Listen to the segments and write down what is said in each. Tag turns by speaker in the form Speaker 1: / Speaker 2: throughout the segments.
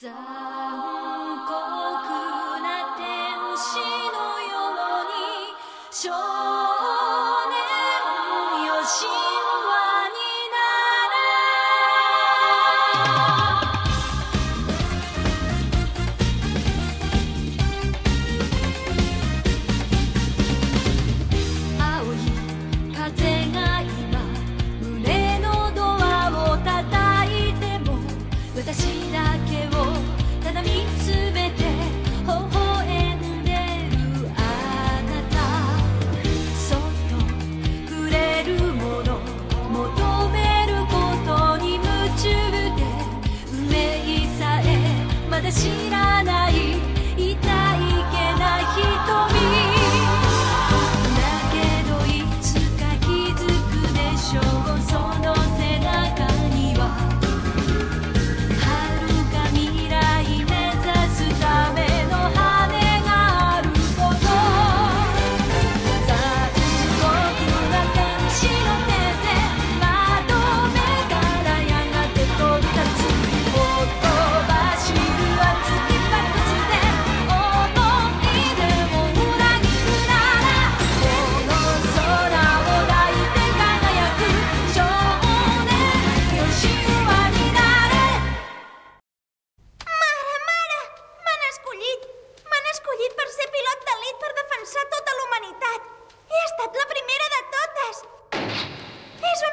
Speaker 1: 残酷な天使のように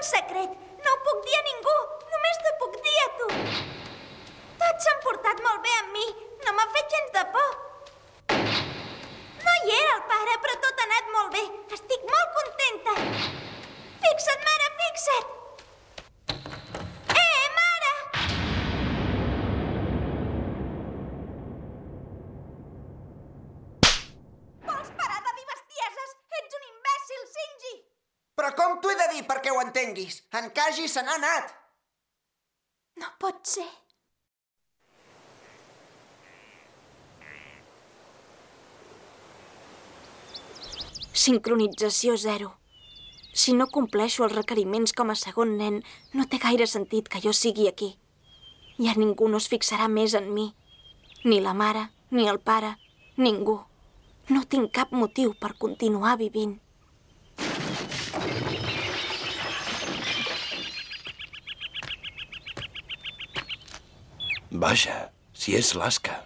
Speaker 2: secret! No ho puc dir a ningú! Només t'ho puc dir a tu! Tots s'han portat molt bé amb mi! No m'ha fet gens de por! No hi era el pare, però tot ha anat molt bé! Estic molt contenta! Fixa't, mare, fixa't! Eh, mare! Vols parar de dir bestieses? Ets un imbècil, Sinji!
Speaker 3: Però com t'ho he de dir perquè ho entenguis? En Kaji se n'ha anat.
Speaker 2: No pot ser.
Speaker 4: Sincronització zero. Si no compleixo els requeriments com a segon nen, no té gaire sentit que jo sigui aquí. Ja ningú no es fixarà més en mi. Ni la mare, ni el pare, ningú. No tinc cap motiu per continuar vivint.
Speaker 5: Vaja, si és l'Asca.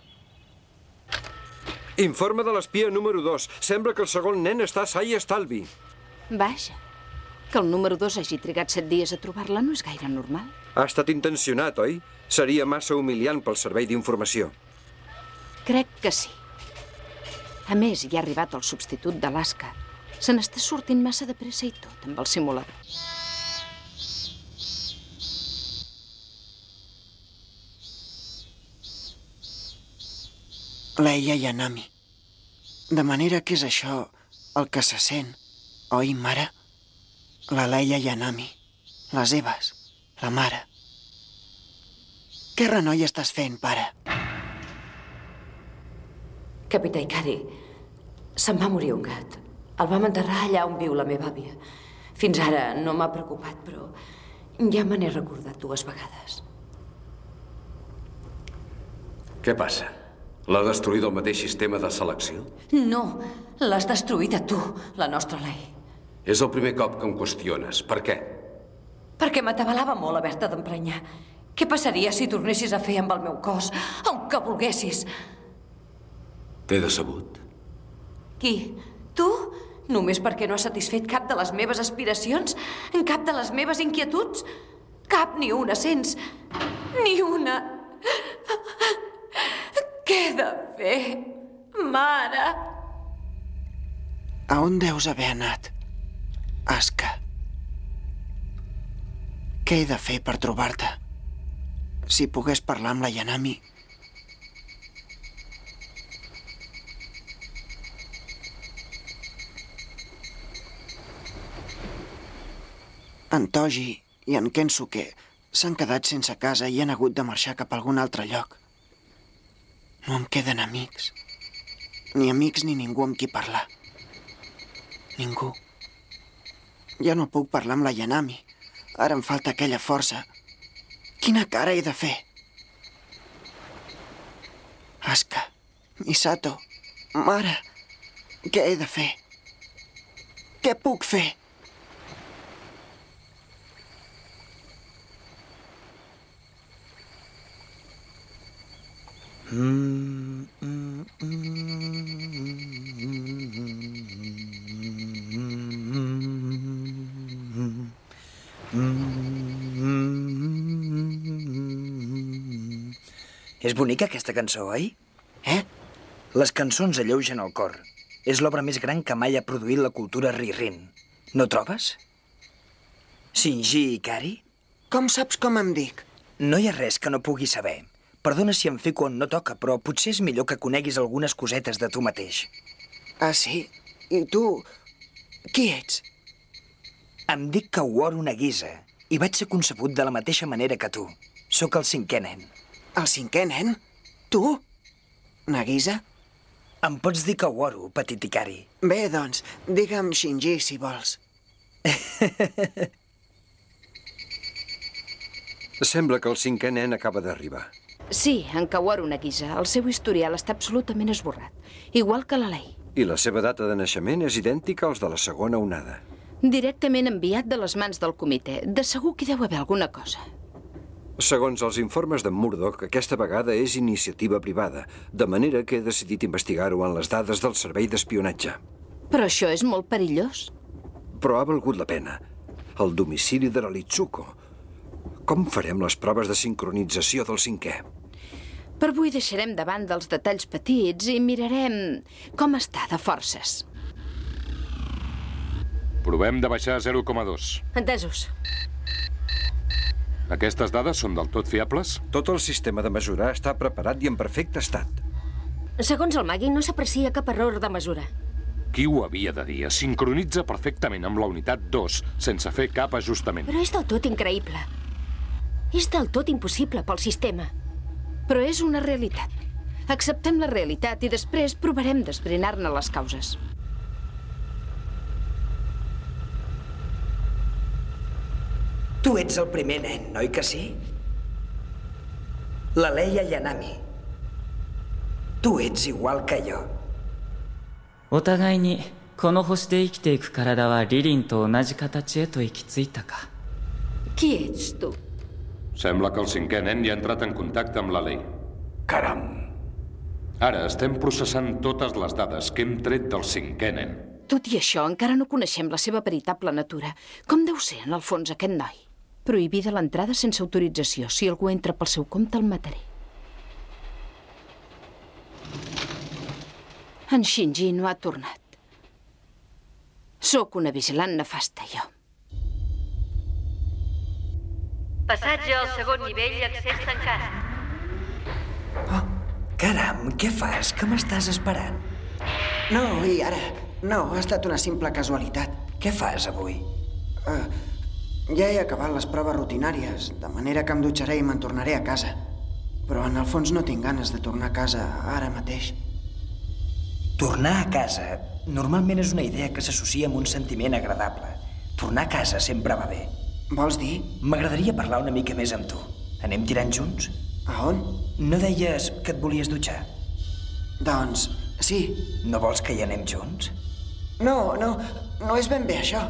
Speaker 6: Informe de l'espia número 2. Sembla que el segon nen està sa i estalvi.
Speaker 7: Vaja, que el número 2 hagi trigat set dies a trobar-la no és gaire normal.
Speaker 6: Ha estat intencionat, oi? Seria massa humiliant pel servei d'informació.
Speaker 7: Crec que sí. A més, hi ha arribat el substitut d'Alaska. Se n'està sortint massa de pressa i tot amb el simulador.
Speaker 3: Leia Yanami. De manera que és això el que se sent, oi, mare? La Leia Yanami, les Eves, la mare. Què renoi estàs fent, pare?
Speaker 8: Capità Ikari, se'n va morir un gat. El vam enterrar allà on viu la meva àvia. Fins ara no m'ha preocupat, però ja me n'he recordat dues vegades.
Speaker 9: Què passa? L'ha destruït el mateix sistema de selecció?
Speaker 8: No, l'has destruïda tu, la nostra llei.
Speaker 9: És el primer cop que em qüestiones. Per què?
Speaker 8: Perquè m'atabalava molt haver-te d'emprenyar. Què passaria si tornessis a fer amb el meu cos el que volguessis?
Speaker 9: T'he decebut.
Speaker 8: Qui? Tu? Només perquè no has satisfet cap de les meves aspiracions? Cap de les meves inquietuds? Cap ni una, sents? Ni una. Què he de fer? Mare!
Speaker 3: A on deus haver anat? Aska. Què he de fer per trobar-te? Si pogués parlar amb la Yanami... En Toji i en Kensuke s'han quedat sense casa i han hagut de marxar cap a algun altre lloc. No em queden amics. Ni amics ni ningú amb qui parlar. Ningú. Ja no puc parlar amb la Yanami. Ara em falta aquella força. Quina cara he de fer? Aska, Misato, mare, què he de fer? Què puc fer?
Speaker 10: És bonica aquesta cançó, oi?
Speaker 3: Eh?
Speaker 10: Les cançons alleugen el cor. És l'obra més gran que mai ha produït la cultura Ririn. No trobes? Shinji Ikari?
Speaker 3: Com saps com em dic?
Speaker 10: No hi ha res que no pugui saber. Perdona si em fico on no toca, però potser és millor que coneguis algunes cosetes de tu mateix.
Speaker 3: Ah, sí? I tu... Qui ets?
Speaker 10: Em dic Kaworu Nagisa i vaig ser concebut de la mateixa manera que tu. Sóc el cinquè nen.
Speaker 3: El cinquè nen? Tu? Nagisa?
Speaker 10: Em pots dir Kaworu, petit Ikari.
Speaker 3: Bé, doncs, digue'm Shinji, si vols.
Speaker 6: Sembla que el cinquè nen acaba d'arribar.
Speaker 7: Sí, en Kaworu Nagisa. El seu historial està absolutament esborrat. Igual que la lei.
Speaker 6: I la seva data de naixement és idèntica als de la segona onada.
Speaker 7: Directament enviat de les mans del comitè. De segur que hi deu haver alguna cosa.
Speaker 6: Segons els informes d'en Murdoch, aquesta vegada és iniciativa privada, de manera que he decidit investigar-ho en les dades del servei d'espionatge.
Speaker 7: Però això és molt perillós.
Speaker 6: Però ha valgut la pena. El domicili de la Litsuko. Com farem les proves de sincronització del cinquè?
Speaker 7: Per avui deixarem davant dels detalls petits i mirarem com està de forces.
Speaker 11: Provem de baixar a 0,2.
Speaker 12: Entesos.
Speaker 11: Aquestes dades són del tot fiables?
Speaker 6: Tot el sistema de mesurar està preparat i en perfecte estat.
Speaker 12: Segons el Magui, no s'aprecia cap error de mesura.
Speaker 11: Qui ho havia de dir? Es sincronitza perfectament amb la unitat 2, sense fer cap ajustament.
Speaker 12: Però és del tot increïble. És del tot impossible pel sistema.
Speaker 7: Però és una realitat. Acceptem la realitat i després provarem d'esbrinar-ne les causes.
Speaker 10: Tu ets el primer nen, oi que sí? La Leia Yanami. Tu ets igual que jo.
Speaker 13: お互いにこの星で生きていく体はリリンと同じ形へと行き着いたか
Speaker 8: Qui ets, tu?
Speaker 11: Sembla que el cinquè nen ja ha entrat en contacte amb la Lei.
Speaker 9: Caram.
Speaker 11: Ara estem processant totes les dades que hem tret del cinquè nen.
Speaker 7: Tot i això, encara no coneixem la seva veritable natura. Com deu ser, en el fons, aquest noi? Prohibida l'entrada sense autorització. Si algú entra pel seu compte, el mataré. En Shinji no ha tornat. Sóc una vigilant nefasta, jo.
Speaker 14: Passatge al segon nivell, accés tancat.
Speaker 10: Caram, què fas? Que m'estàs esperant?
Speaker 3: No, i ara? No, ha estat una simple casualitat.
Speaker 10: Què fas avui?
Speaker 3: Uh, ja he acabat les proves rutinàries, de manera que em dutxaré i me'n tornaré a casa. Però en el fons no tinc ganes de tornar a casa ara mateix.
Speaker 10: Tornar a casa normalment és una idea que s'associa amb un sentiment agradable. Tornar a casa sempre va bé.
Speaker 3: Vols dir?
Speaker 10: M'agradaria parlar una mica més amb tu. Anem tirant junts?
Speaker 3: A on?
Speaker 10: No deies que et volies dutxar?
Speaker 3: Doncs, sí.
Speaker 10: No vols que hi anem junts?
Speaker 3: No, no, no és ben bé això.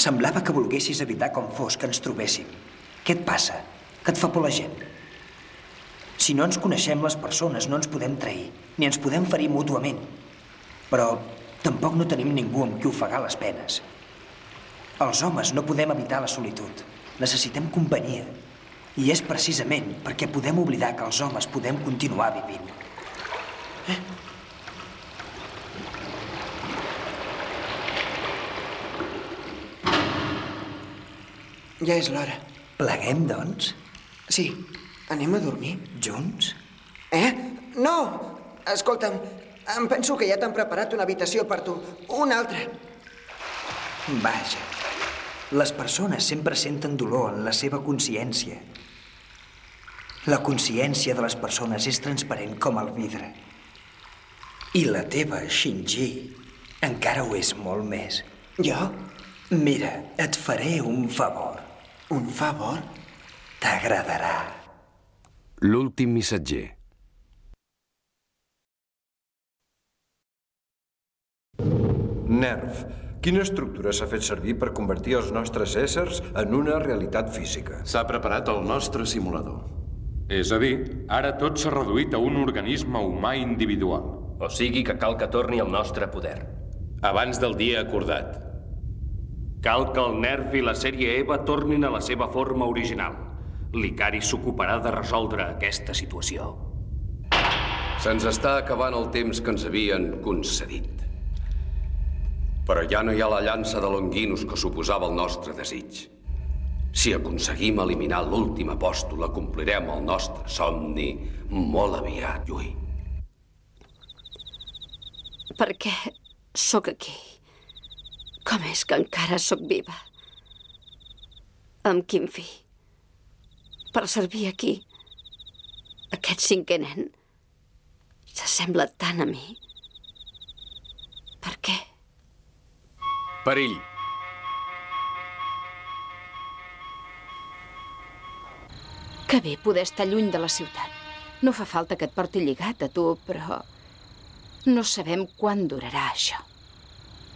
Speaker 10: Semblava que volguessis evitar com fos que ens trobéssim. Què et passa? Que et fa por la gent? Si no ens coneixem les persones, no ens podem trair, ni ens podem ferir mútuament. Però tampoc no tenim ningú amb qui ofegar les penes. Els homes no podem evitar la solitud. Necessitem companyia. I és precisament perquè podem oblidar que els homes podem continuar vivint. Eh?
Speaker 3: Ja és l'hora.
Speaker 10: Pleguem, doncs?
Speaker 3: Sí. Anem a dormir?
Speaker 10: Junts?
Speaker 3: Eh? No! Escolta'm, em penso que ja t'han preparat una habitació per tu. Una altra.
Speaker 10: Vaja. Les persones sempre senten dolor en la seva consciència. La consciència de les persones és transparent com el vidre. I la teva, Shinji, encara ho és molt més.
Speaker 3: Jo?
Speaker 10: Mira, et faré un favor.
Speaker 3: Un favor?
Speaker 10: T'agradarà.
Speaker 9: L'últim missatger.
Speaker 6: NERV. Quina estructura s'ha fet servir per convertir els nostres éssers en una realitat física?
Speaker 15: S'ha preparat el nostre simulador.
Speaker 11: És a dir, ara tot s'ha reduït a un organisme humà individual.
Speaker 16: O sigui que cal que torni el nostre poder.
Speaker 17: Abans del dia acordat. Cal que el NERV i la sèrie EVA tornin a la seva forma original. L'Icari s'ocuparà de resoldre aquesta situació.
Speaker 9: Se'ns està acabant el temps que ens havien concedit. Però ja no hi ha la llança de Longinus que suposava el nostre desig. Si aconseguim eliminar l'últim apòstol, complirem el nostre somni molt aviat, Lluí.
Speaker 7: Per què sóc aquí? Com és que encara sóc viva? Amb quin fi? Per servir aquí. Aquest cinquè nen s'assembla tant a mi. Per què?
Speaker 9: Perill.
Speaker 7: Que bé poder estar lluny de la ciutat. No fa falta que et porti lligat a tu, però no sabem quan durarà això.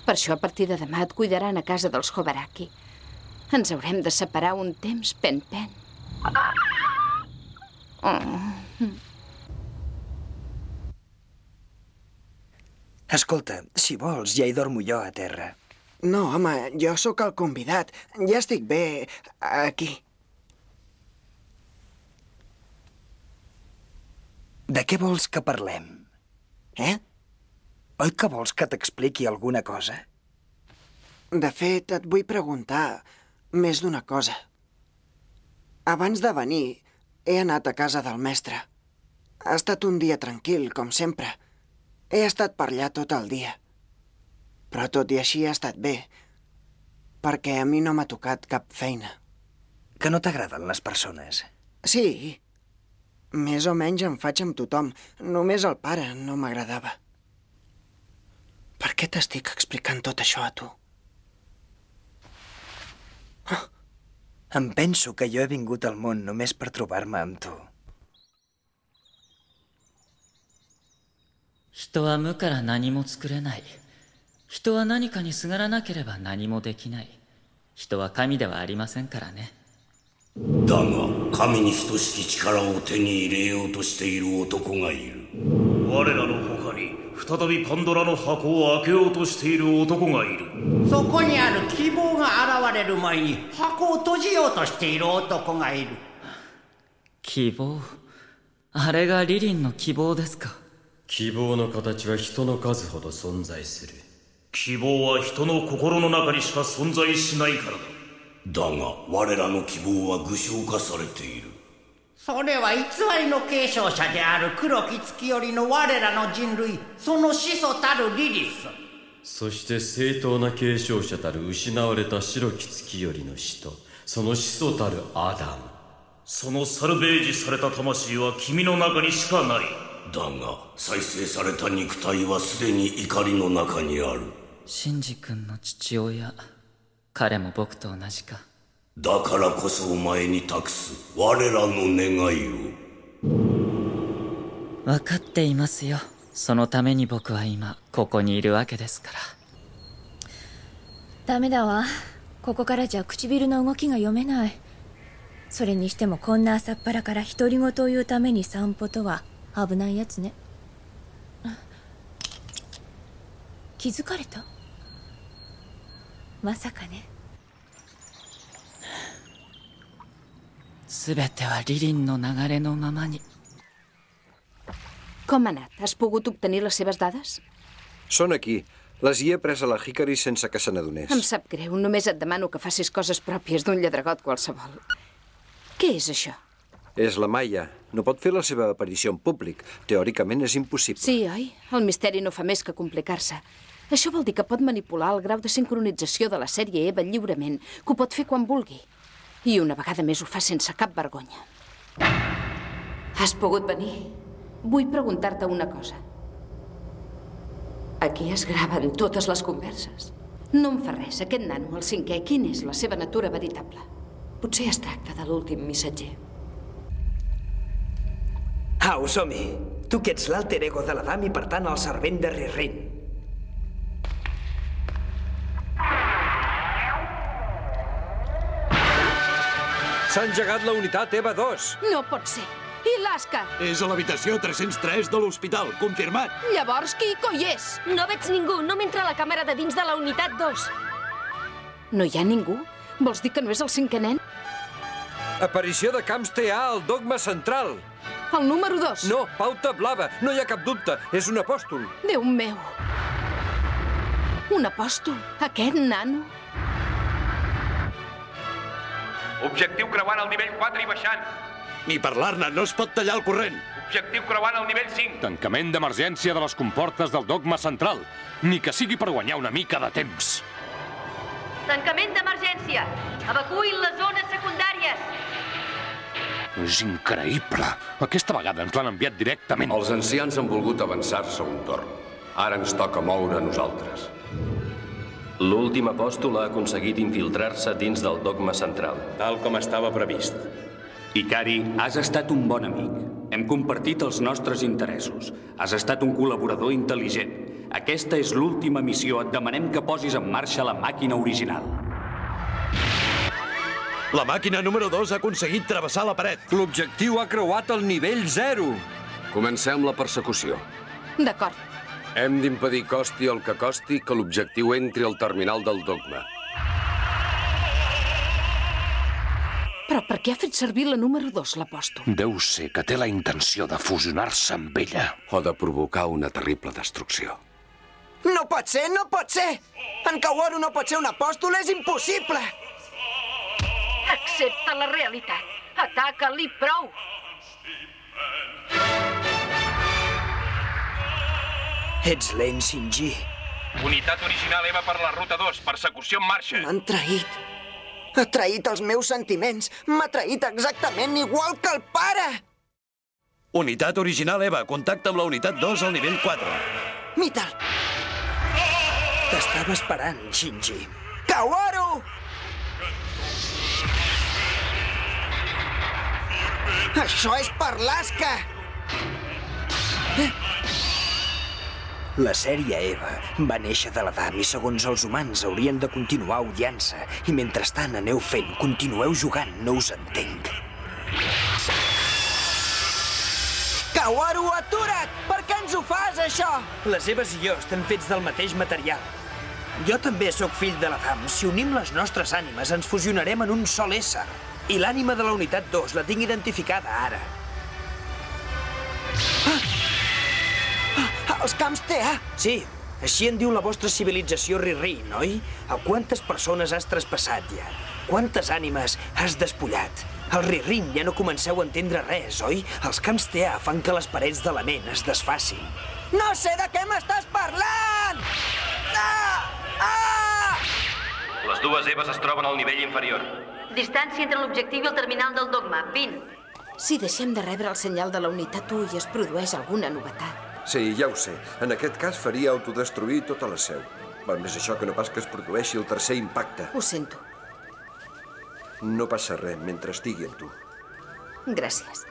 Speaker 7: Per això, a partir de demà, et cuidaran a casa dels Hobaraki. Ens haurem de separar un temps pen-pen.
Speaker 10: Escolta, si vols, ja hi dormo jo a terra.
Speaker 3: No, home, jo sóc el convidat. Ja estic bé aquí.
Speaker 10: De què vols que parlem?
Speaker 3: Eh?
Speaker 10: Oi que vols que t'expliqui alguna cosa?
Speaker 3: De fet, et vull preguntar més d'una cosa. Abans de venir, he anat a casa del mestre. Ha estat un dia tranquil, com sempre. He estat per allà tot el dia. Però tot i així ha estat bé, perquè a mi no m'ha tocat cap feina.
Speaker 10: Que no t'agraden les persones?
Speaker 3: Sí, més o menys em faig amb tothom. Només el pare no m'agradava. Per què t'estic explicant tot això a tu?
Speaker 10: Em penso que jo he vingut al món només per trobar-me amb tu.
Speaker 13: 人は無から何も作れない。人は何かにすがらなければ何もできない。人は神ではありませんからね。
Speaker 18: だが神に等しき力を手に入れようとしている男がいる
Speaker 19: 我らの他に再びパンドラの箱を開けようとしている男がいる。
Speaker 20: そこにある希望が現れる前に箱を閉じようとしている男がいる。
Speaker 13: 希望？あれがリリンの希望ですか？
Speaker 21: 希望の形は人の数ほど存在する。
Speaker 19: 希望は人の心の中にしか存在しないからだ。
Speaker 18: だが我らの希望は具象化されている
Speaker 20: それは偽りの継承者である黒き月よりの我らの人類その始祖たるリリス。
Speaker 21: そして正当な継承者たる失われた白き月よりの使徒その始祖たるアダム。
Speaker 19: そのサルベージされた魂は君の中にしかない。
Speaker 18: だが再生された肉体はすでに怒りの中にある。
Speaker 13: シンジ君の父親彼も僕と同じか
Speaker 18: だからこそお前に託す我らの願いを。
Speaker 13: 分かっていますよ。そのために僕は今ここにいるわけですから。
Speaker 22: ダメだわ。ここからじゃ唇の動きが読めない。それにしてもこんな朝っぱらから独り言を言うために散歩とは危ないやつね。気づかれた？まさかね
Speaker 13: 全てはリリンの流れのままに
Speaker 7: Com ha anat? Has pogut obtenir les seves dades?
Speaker 6: Són aquí. Les hi he pres a la Hickory sense que se n'adonés.
Speaker 7: Em sap greu, només et demano que facis coses pròpies d'un lladregot qualsevol. Què és això?
Speaker 6: És la Maia. No pot fer la seva aparició en públic. Teòricament és impossible.
Speaker 7: Sí, oi? El misteri no fa més que complicar-se. Això vol dir que pot manipular el grau de sincronització de la sèrie EVA lliurement, que ho pot fer quan vulgui. I una vegada més ho fa sense cap vergonya. Has pogut venir? Vull preguntar-te una cosa. Aquí es graven totes les converses. No em fa res, aquest nano, el cinquè, quina és la seva natura veritable?
Speaker 8: Potser es tracta de l'últim missatger.
Speaker 10: Au, som-hi. Tu que ets l'alter ego de l'Adam i, per tant, el servent de Rirrin.
Speaker 6: S'ha engegat la unitat EVA 2.
Speaker 7: No pot ser. I l'Asca?
Speaker 15: És a l'habitació 303 de l'hospital, confirmat.
Speaker 7: Llavors, qui coi és?
Speaker 12: No veig ningú, no m'entra la càmera de dins de la unitat 2.
Speaker 7: No hi ha ningú? Vols dir que no és el cinquè nen?
Speaker 6: Aparició de camps TA al dogma central.
Speaker 7: El número 2?
Speaker 6: No, pauta blava. No hi ha cap dubte. És un apòstol.
Speaker 7: Déu meu. Un apòstol? Aquest nano?
Speaker 23: Objectiu creuant al nivell 4 i baixant.
Speaker 15: Ni parlar-ne, no es pot tallar el corrent.
Speaker 23: Objectiu creuant al nivell 5.
Speaker 11: Tancament d'emergència de les comportes del dogma central. Ni que sigui per guanyar una mica de temps.
Speaker 14: Tancament d'emergència. Evacuïn les zones secundàries.
Speaker 11: És increïble. Aquesta vegada ens l'han enviat directament.
Speaker 9: Els ancians han volgut avançar-se un torn. Ara ens toca moure a nosaltres.
Speaker 16: L'últim apòstol ha aconseguit infiltrar-se dins del dogma central.
Speaker 17: Tal com estava previst. Ikari, has estat un bon amic. Hem compartit els nostres interessos. Has estat un col·laborador intel·ligent. Aquesta és l'última missió. Et demanem que posis en marxa la màquina original.
Speaker 15: La màquina número 2 ha aconseguit travessar la paret.
Speaker 6: L'objectiu ha creuat el nivell 0.
Speaker 9: Comencem la persecució.
Speaker 7: D'acord.
Speaker 9: Hem d'impedir costi el que costi que l'objectiu entri al terminal del dogma.
Speaker 7: Però per què ha fet servir la número 2, l'apòstol?
Speaker 11: Deu ser que té la intenció de fusionar-se amb ella.
Speaker 9: O de provocar una terrible destrucció.
Speaker 3: No pot ser, no pot ser! En Kaworu no pot ser un apòstol, és impossible!
Speaker 12: Accepta la realitat. Ataca-li prou.
Speaker 10: Ets lent, Shinji.
Speaker 23: Unitat original EVA per la ruta 2. Persecució en marxa.
Speaker 3: M'han traït. Ha traït els meus sentiments. M'ha traït exactament igual que el pare!
Speaker 15: Unitat original EVA, contacta amb la unitat 2 al nivell 4.
Speaker 3: Mital!
Speaker 10: T'estava esperant, Shinji.
Speaker 3: Kaworu! Això és per l'Asca!
Speaker 10: La sèrie Eva va néixer de l'Adam i segons els humans haurien de continuar odiant-se. I mentrestant aneu fent, continueu jugant, no us entenc.
Speaker 3: Kaworu, atura't! Per què ens ho fas, això?
Speaker 10: Les Eves i jo estem fets del mateix material. Jo també sóc fill de l'Adam. Si unim les nostres ànimes, ens fusionarem en un sol ésser. I l'ànima de la unitat 2 la tinc identificada ara.
Speaker 3: Ah! Els camps TA!
Speaker 10: Sí, així en diu la vostra civilització Riri, oi? A quantes persones has traspassat ja? Quantes ànimes has despullat? Al Ririn ja no comenceu a entendre res, oi? Els camps TA fan que les parets de la ment es desfacin.
Speaker 3: No sé de què m'estàs parlant! Ah! Ah!
Speaker 16: Les dues Eves es troben al nivell inferior.
Speaker 14: Distància entre l'objectiu i el terminal del dogma, 20.
Speaker 7: Si deixem de rebre el senyal de la unitat 1 i es produeix alguna novetat.
Speaker 6: Sí, ja ho sé. En aquest cas faria autodestruir tota la seu. Val més això que no pas que es produeixi el tercer impacte.
Speaker 7: Ho sento.
Speaker 6: No passa res mentre estigui amb tu.
Speaker 7: Gràcies.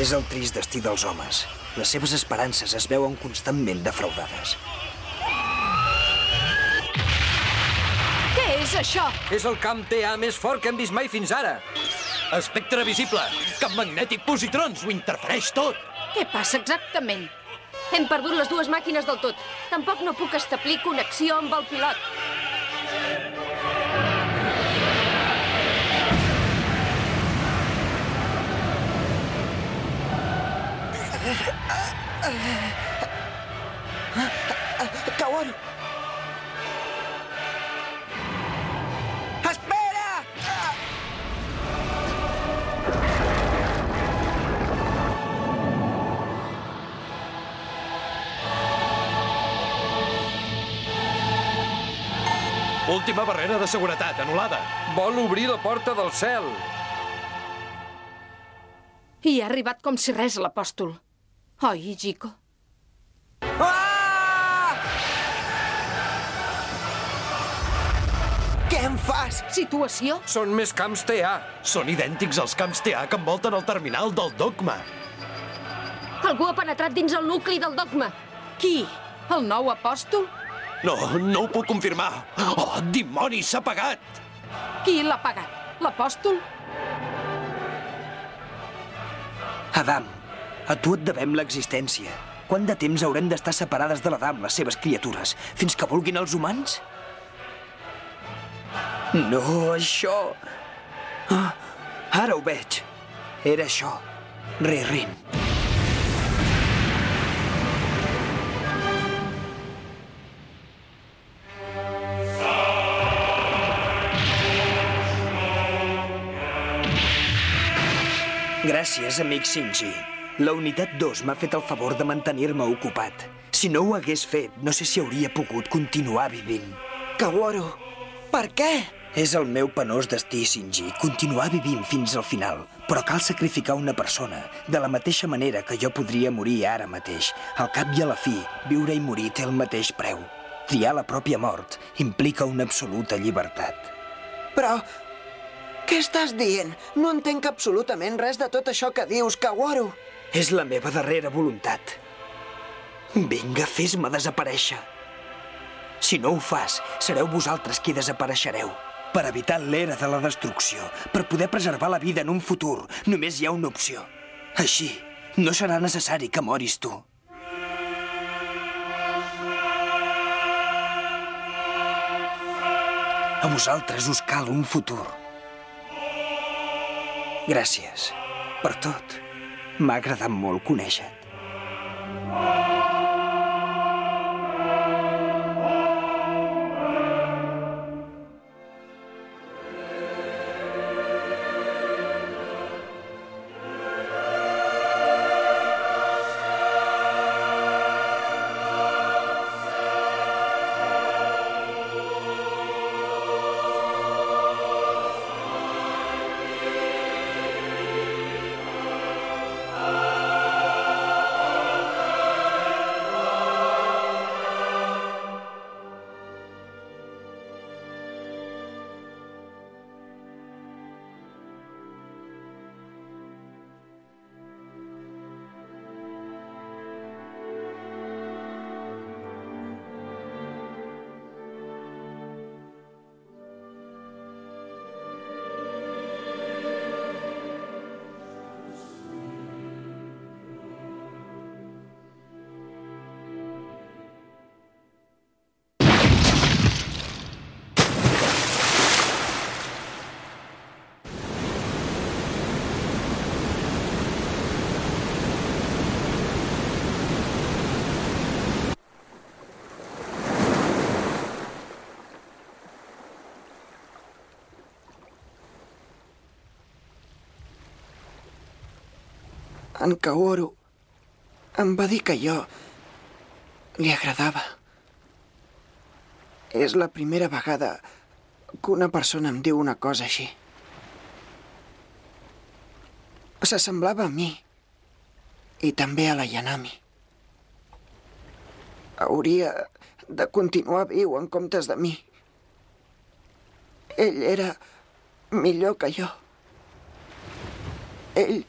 Speaker 10: És el trist destí dels homes. Les seves esperances es veuen constantment defraudades.
Speaker 7: Què és això?
Speaker 6: És el camp TA més fort que hem vist mai fins ara.
Speaker 15: Espectre visible, camp magnètic positrons, ho interfereix tot.
Speaker 12: Què passa exactament? Hem perdut les dues màquines del tot. Tampoc no puc establir connexió amb el pilot.
Speaker 3: Kaworu!
Speaker 15: Última barrera de seguretat, anul·lada.
Speaker 6: Vol obrir la porta del cel.
Speaker 7: I ha arribat com si res l'apòstol. Oi, Gico?
Speaker 3: Ah! Què em fas?
Speaker 7: Situació?
Speaker 6: Són més camps TA.
Speaker 15: Són idèntics als camps TA que envolten el terminal del dogma.
Speaker 12: Algú ha penetrat dins el nucli del dogma.
Speaker 7: Qui? El nou apòstol?
Speaker 15: No, no ho puc confirmar. Oh, dimoni, s'ha apagat!
Speaker 7: Qui l'ha pagat? L'apòstol?
Speaker 10: Adam, a tu et devem l'existència. Quant de temps haurem d'estar separades de l'Adam, les seves criatures? Fins que vulguin els humans? No, això... Ah, ara ho veig. Era això. Rin. Gràcies, amic Shinji. La unitat 2 m'ha fet el favor de mantenir-me ocupat. Si no ho hagués fet, no sé si hauria pogut continuar vivint.
Speaker 3: Kaworu, per què?
Speaker 10: És el meu penós destí, Shinji, continuar vivint fins al final. Però cal sacrificar una persona, de la mateixa manera que jo podria morir ara mateix. Al cap i a la fi, viure i morir té el mateix preu. Triar la pròpia mort implica una absoluta llibertat.
Speaker 3: Però... Què estàs dient? No entenc absolutament res de tot això que dius, Kaworu.
Speaker 10: És la meva darrera voluntat. Vinga, fes-me desaparèixer. Si no ho fas, sereu vosaltres qui desapareixereu. Per evitar l'era de la destrucció, per poder preservar la vida en un futur, només hi ha una opció. Així, no serà necessari que moris tu. A vosaltres us cal un futur. Gràcies per tot. M'ha agradat molt conèixer-te.
Speaker 3: En Kaoru em va dir que jo li agradava. És la primera vegada que una persona em diu una cosa així. S'assemblava a mi i també a la Yanami. Hauria de continuar viu en comptes de mi. Ell era millor que jo. Ell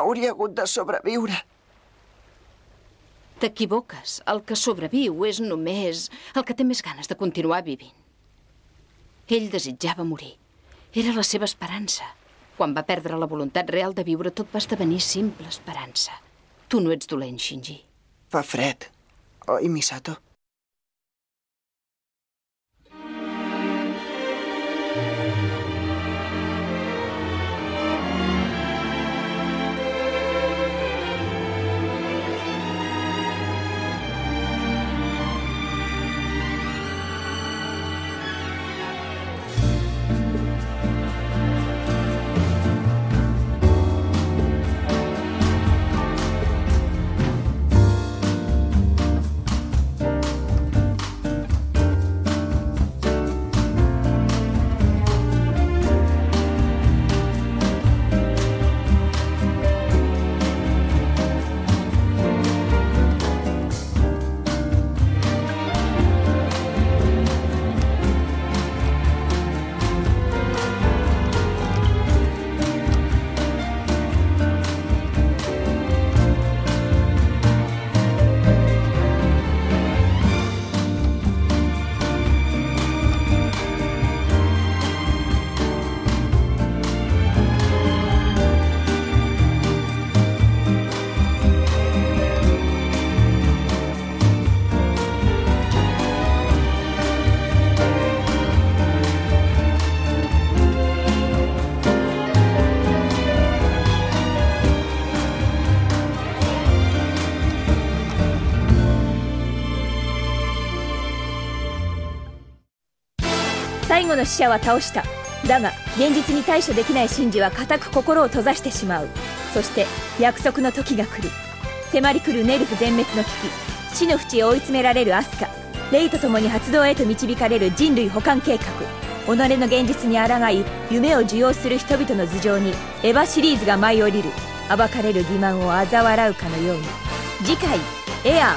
Speaker 3: hauria hagut de sobreviure.
Speaker 7: T'equivoques. El que sobreviu és només el que té més ganes de continuar vivint. Ell desitjava morir. Era la seva esperança. Quan va perdre la voluntat real de viure, tot va esdevenir simple esperança. Tu no ets dolent, Shinji.
Speaker 3: Fa fred, oi, Misato?
Speaker 22: の死者は倒した。だが現実に対処できないシンジは固く心を閉ざしてしまう。そして約束の時が来る。迫り来るネルフ全滅の危機。死の淵へ追い詰められるアスカ。レイと共に発動へと導かれる人類保管計画。己の現実に抗い夢を受容する人々の頭上にエヴァシリーズが舞い降りる。暴かれる欺瞞を嘲笑うかのように。次回「エアー」